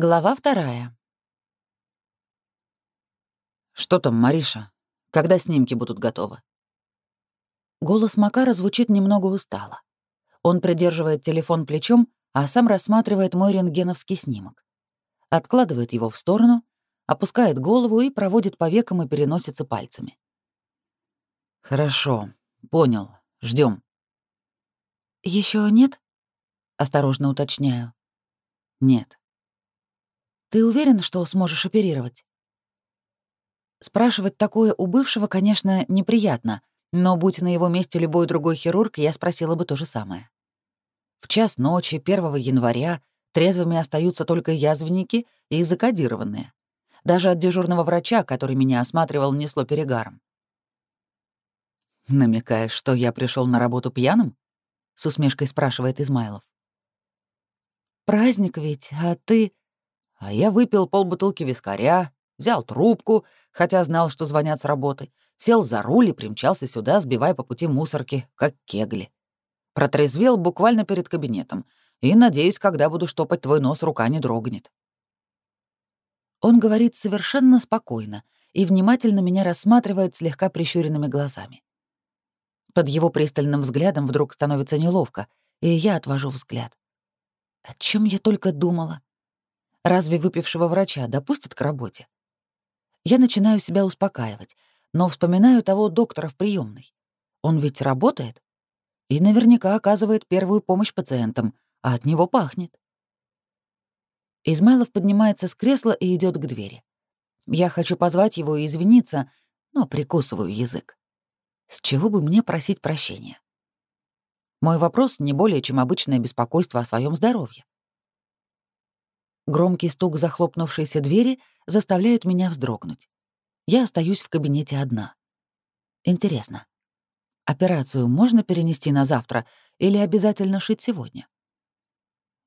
Глава вторая. «Что там, Мариша? Когда снимки будут готовы?» Голос Макара звучит немного устало. Он придерживает телефон плечом, а сам рассматривает мой рентгеновский снимок. Откладывает его в сторону, опускает голову и проводит по векам и переносится пальцами. «Хорошо, понял, ждем. Еще нет?» — осторожно уточняю. «Нет». Ты уверен, что сможешь оперировать? Спрашивать такое у бывшего, конечно, неприятно, но будь на его месте любой другой хирург, я спросила бы то же самое. В час ночи 1 января трезвыми остаются только язвенники и закодированные. Даже от дежурного врача, который меня осматривал, несло перегаром. «Намекаешь, что я пришел на работу пьяным?» — с усмешкой спрашивает Измайлов. «Праздник ведь, а ты...» А я выпил полбутылки вискаря, взял трубку, хотя знал, что звонят с работы, сел за руль и примчался сюда, сбивая по пути мусорки, как кегли. Протрезвел буквально перед кабинетом. И, надеюсь, когда буду штопать твой нос, рука не дрогнет. Он говорит совершенно спокойно и внимательно меня рассматривает слегка прищуренными глазами. Под его пристальным взглядом вдруг становится неловко, и я отвожу взгляд. О чем я только думала? Разве выпившего врача допустят к работе? Я начинаю себя успокаивать, но вспоминаю того доктора в приемной. Он ведь работает и наверняка оказывает первую помощь пациентам, а от него пахнет. Измайлов поднимается с кресла и идет к двери. Я хочу позвать его и извиниться, но прикусываю язык. С чего бы мне просить прощения? Мой вопрос — не более чем обычное беспокойство о своем здоровье. Громкий стук захлопнувшейся двери заставляет меня вздрогнуть. Я остаюсь в кабинете одна. Интересно, операцию можно перенести на завтра или обязательно шить сегодня?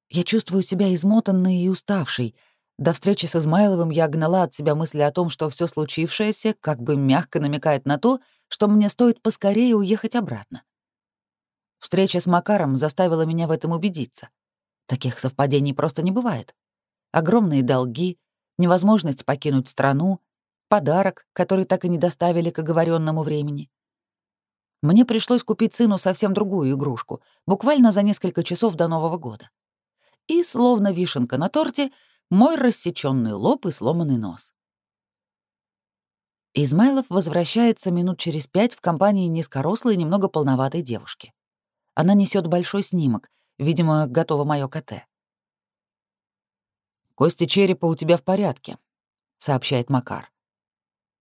Я чувствую себя измотанной и уставшей. До встречи с Измайловым я гнала от себя мысли о том, что все случившееся как бы мягко намекает на то, что мне стоит поскорее уехать обратно. Встреча с Макаром заставила меня в этом убедиться. Таких совпадений просто не бывает огромные долги, невозможность покинуть страну, подарок, который так и не доставили к оговоренному времени. Мне пришлось купить сыну совсем другую игрушку, буквально за несколько часов до Нового года. И, словно вишенка на торте, мой рассеченный лоб и сломанный нос. Измайлов возвращается минут через пять в компании низкорослой, немного полноватой девушки. Она несет большой снимок, видимо, готово мое коте. «Кости черепа у тебя в порядке», — сообщает Макар.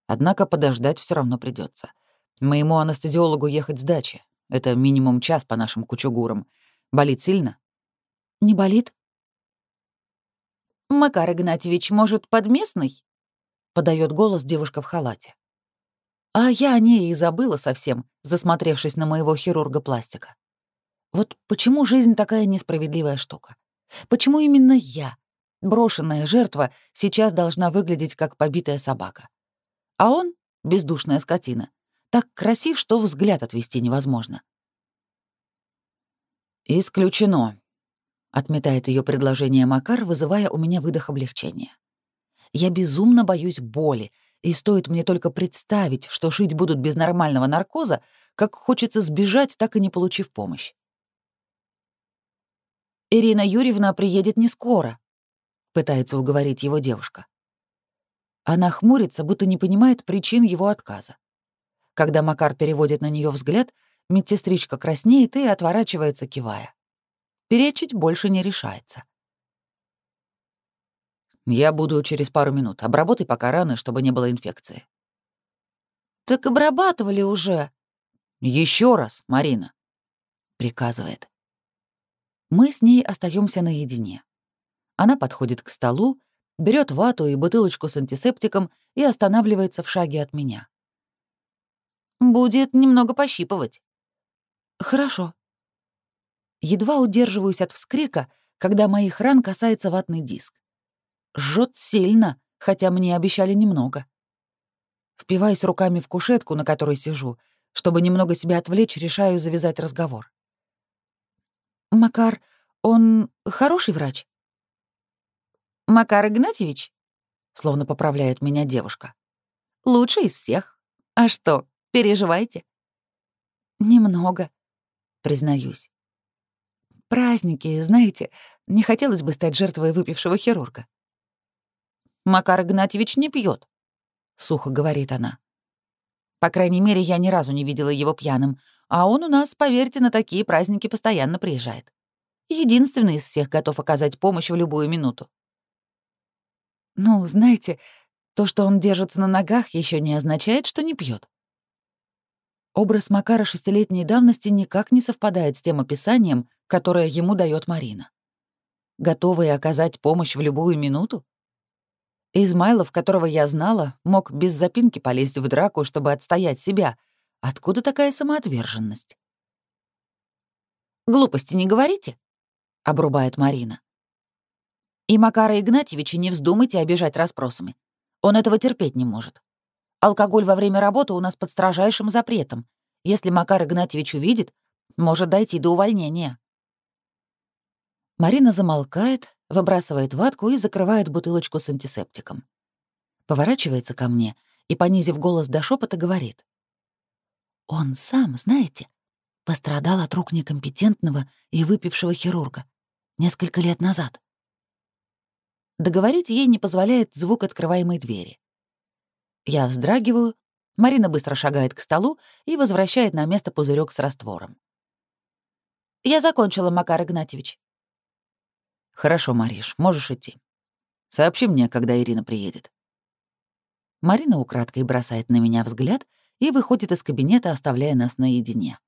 «Однако подождать все равно придется. Моему анестезиологу ехать с дачи. Это минимум час по нашим кучугурам. Болит сильно?» «Не болит?» «Макар Игнатьевич, может, под местный?» — подает голос девушка в халате. А я о ней и забыла совсем, засмотревшись на моего хирурга пластика. Вот почему жизнь такая несправедливая штука? Почему именно я, Брошенная жертва сейчас должна выглядеть как побитая собака. А он — бездушная скотина. Так красив, что взгляд отвести невозможно. «Исключено», — отметает ее предложение Макар, вызывая у меня выдох облегчения. «Я безумно боюсь боли, и стоит мне только представить, что шить будут без нормального наркоза, как хочется сбежать, так и не получив помощь. Ирина Юрьевна приедет не скоро, — пытается уговорить его девушка. Она хмурится, будто не понимает причин его отказа. Когда Макар переводит на нее взгляд, медсестричка краснеет и отворачивается, кивая. Перечить больше не решается. «Я буду через пару минут. Обработай пока раны, чтобы не было инфекции». «Так обрабатывали уже». Еще раз, Марина», — приказывает. Мы с ней остаемся наедине. Она подходит к столу, берет вату и бутылочку с антисептиком и останавливается в шаге от меня. «Будет немного пощипывать». «Хорошо». Едва удерживаюсь от вскрика, когда моих ран касается ватный диск. Жжет сильно, хотя мне обещали немного. Впиваясь руками в кушетку, на которой сижу, чтобы немного себя отвлечь, решаю завязать разговор. «Макар, он хороший врач?» Макар Игнатьевич?» Словно поправляет меня девушка. «Лучше из всех. А что, переживаете?» «Немного», признаюсь. «Праздники, знаете, не хотелось бы стать жертвой выпившего хирурга». «Макар Игнатьевич не пьет, сухо говорит она. «По крайней мере, я ни разу не видела его пьяным, а он у нас, поверьте, на такие праздники постоянно приезжает. Единственный из всех готов оказать помощь в любую минуту». Ну, знаете, то, что он держится на ногах, еще не означает, что не пьет. Образ Макара шестилетней давности никак не совпадает с тем описанием, которое ему дает Марина. Готовый оказать помощь в любую минуту? Измайлов, которого я знала, мог без запинки полезть в драку, чтобы отстоять себя. Откуда такая самоотверженность? «Глупости не говорите», — обрубает Марина. И Макара Игнатьевича не вздумайте обижать расспросами. Он этого терпеть не может. Алкоголь во время работы у нас под строжайшим запретом. Если Макар Игнатьевич увидит, может дойти до увольнения. Марина замолкает, выбрасывает ватку и закрывает бутылочку с антисептиком. Поворачивается ко мне и, понизив голос до шепота, говорит. «Он сам, знаете, пострадал от рук некомпетентного и выпившего хирурга несколько лет назад. Договорить ей не позволяет звук открываемой двери. Я вздрагиваю, Марина быстро шагает к столу и возвращает на место пузырек с раствором. «Я закончила, Макар Игнатьевич». «Хорошо, Мариш, можешь идти. Сообщи мне, когда Ирина приедет». Марина украдкой бросает на меня взгляд и выходит из кабинета, оставляя нас наедине.